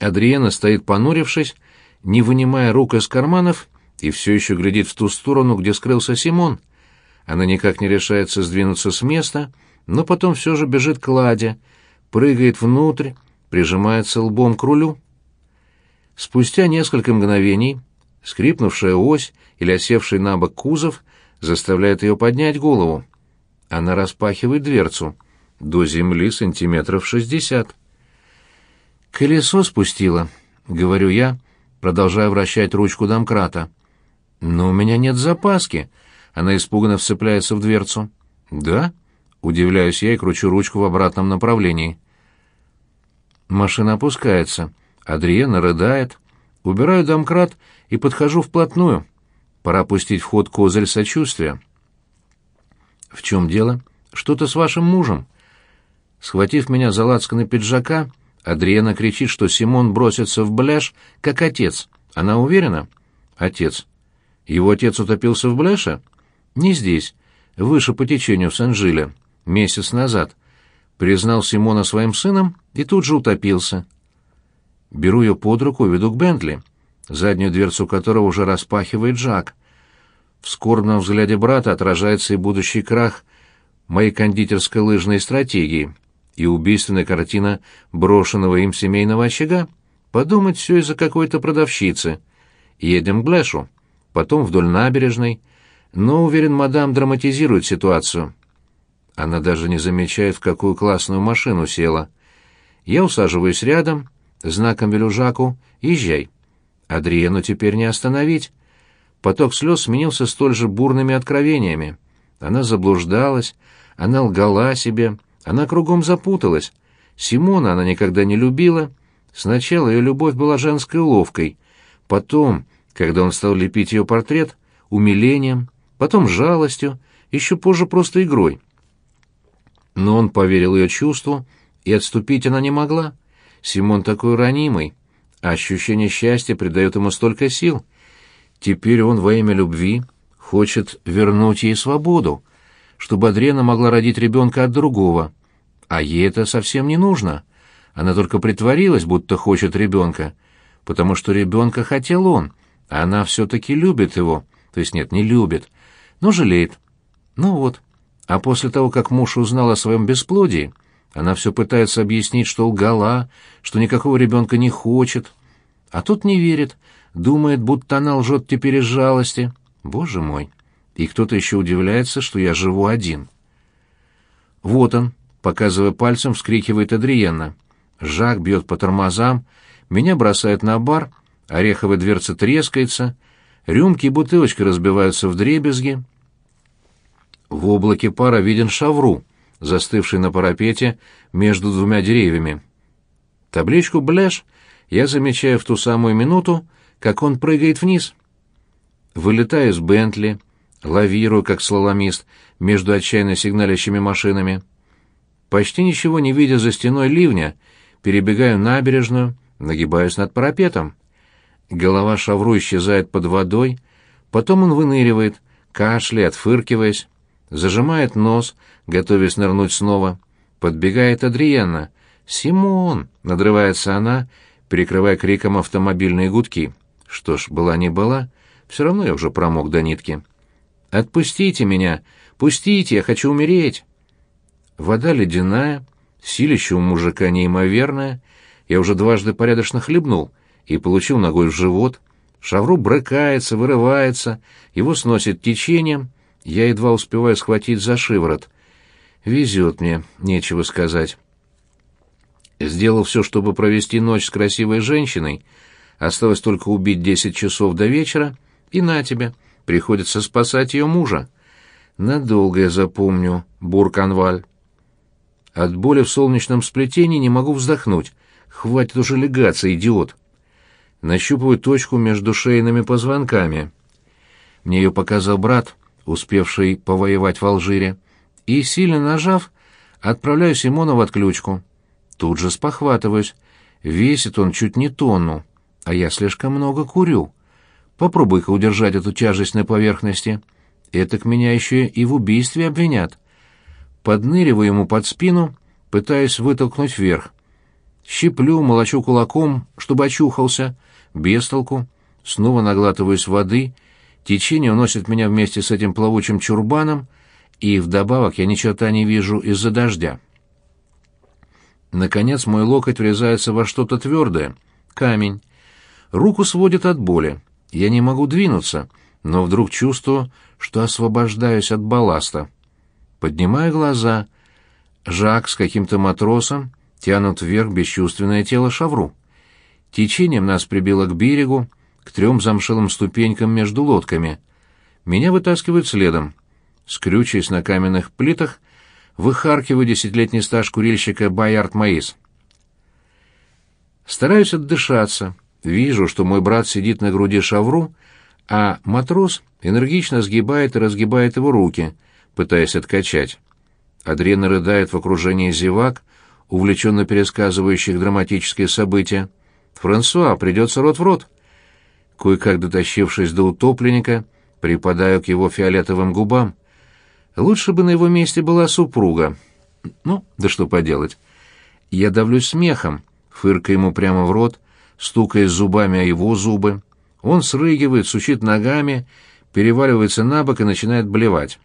Адриена стоит понурившись, не вынимая рук из карманов, и все еще глядит в ту сторону, где скрылся Симон. Она никак не решается сдвинуться с места, но потом все же бежит к Ладе, прыгает внутрь, прижимается лбом к рулю. Спустя несколько мгновений скрипнувшая ось или осевший на бок кузов заставляет ее поднять голову. Она распахивает дверцу. До земли сантиметров шестьдесят. «Колесо спустило», — говорю я, продолжая вращать ручку домкрата. «Но у меня нет запаски», — она испуганно вцепляется в дверцу. «Да?» — удивляюсь я и кручу ручку в обратном направлении. Машина опускается. Адриена рыдает. Убираю домкрат и подхожу вплотную. Пора пустить в ход козырь сочувствия. «В чем дело? Что-то с вашим мужем?» Схватив меня за лацканы пиджака, Адриена кричит, что Симон бросится в бляж, как отец. Она уверена? Отец. Его отец утопился в бляше? Не здесь, выше по течению в Сен-Жиле, месяц назад. Признал Симона своим сыном и тут же утопился. Беру ее под руку и веду к Бентли, заднюю дверцу которого уже распахивает Жак. В скорбном взгляде брата отражается и будущий крах моей кондитерской лыжной стратегии — и убийственная картина брошенного им семейного очага. Подумать все из-за какой-то продавщицы. Едем к Блэшу, потом вдоль набережной. Но, уверен, мадам драматизирует ситуацию. Она даже не замечает, в какую классную машину села. Я усаживаюсь рядом, знаком велю Жаку «Езжай». Адриену теперь не остановить. Поток слез сменился столь же бурными откровениями. Она заблуждалась, она лгала себе, она кругом запуталась. Симона она никогда не любила. Сначала ее любовь была женской уловкой. Потом, когда он стал лепить ее портрет, умилением, потом жалостью, еще позже просто игрой. Но он поверил ее чувству, и отступить она не могла. Симон такой ранимый, а ощущение счастья придает ему столько сил. Теперь он во имя любви хочет вернуть ей свободу чтобы Адрена могла родить ребенка от другого. А ей это совсем не нужно. Она только притворилась, будто хочет ребенка, потому что ребенка хотел он, а она все-таки любит его. То есть нет, не любит, но жалеет. Ну вот. А после того, как муж узнал о своем бесплодии, она все пытается объяснить, что лгала, что никакого ребенка не хочет. А тут не верит, думает, будто она лжет теперь из жалости. Боже мой! И кто-то еще удивляется, что я живу один. Вот он, показывая пальцем, вскрикивает Адриена. Жак бьет по тормозам, меня бросает на бар, ореховая дверца трескается, рюмки и бутылочки разбиваются в дребезги. В облаке пара виден шавру, застывший на парапете между двумя деревьями. Табличку «Бляш» я замечаю в ту самую минуту, как он прыгает вниз. Вылетаю с Бентли, лавирую, как слаломист, между отчаянно сигналящими машинами. Почти ничего не видя за стеной ливня, перебегаю набережную, нагибаюсь над парапетом. Голова шавру исчезает под водой, потом он выныривает, кашляет, отфыркиваясь, зажимает нос, готовясь нырнуть снова. Подбегает Адриенна. «Симон!» — надрывается она, перекрывая криком автомобильные гудки. Что ж, была не была, все равно я уже промок до нитки. «Отпустите меня! Пустите, я хочу умереть!» Вода ледяная, силище у мужика неимоверное. Я уже дважды порядочно хлебнул и получил ногой в живот. Шавру брыкается, вырывается, его сносит течением. Я едва успеваю схватить за шиворот. Везет мне, нечего сказать. Сделал все, чтобы провести ночь с красивой женщиной. Осталось только убить десять часов до вечера, и на тебе — Приходится спасать ее мужа. Надолго я запомню, Бурканваль. От боли в солнечном сплетении не могу вздохнуть. Хватит уже легаться, идиот. Нащупываю точку между шейными позвонками. Мне ее показал брат, успевший повоевать в Алжире, и, сильно нажав, отправляю Симона в отключку. Тут же спохватываюсь. Весит он чуть не тонну, а я слишком много курю. Попробуй-ка удержать эту тяжесть на поверхности. Это к меня еще и в убийстве обвинят. Подныриваю ему под спину, пытаясь вытолкнуть вверх. Щиплю, молочу кулаком, чтобы очухался. Без толку. Снова наглатываюсь воды. Течение уносит меня вместе с этим плавучим чурбаном, и вдобавок я ни черта не вижу из-за дождя. Наконец мой локоть врезается во что-то твердое. Камень. Руку сводит от боли. Я не могу двинуться, но вдруг чувствую, что освобождаюсь от балласта. Поднимаю глаза. Жак с каким-то матросом тянут вверх бесчувственное тело Шавру. Течением нас прибило к берегу, к трем замшелым ступенькам между лодками. Меня вытаскивают следом. Скрючаясь на каменных плитах, выхаркиваю десятилетний стаж курильщика Боярд Маис. Стараюсь отдышаться. Вижу, что мой брат сидит на груди Шавру, а матрос энергично сгибает и разгибает его руки, пытаясь откачать. Адриена рыдает в окружении зевак, увлеченно пересказывающих драматические события. «Франсуа, придется рот в рот». Кое-как дотащившись до утопленника, припадаю к его фиолетовым губам. Лучше бы на его месте была супруга. Ну, да что поделать. Я давлюсь смехом, фыркая ему прямо в рот, стукая зубами о его зубы. Он срыгивает, сучит ногами, переваливается на бок и начинает блевать.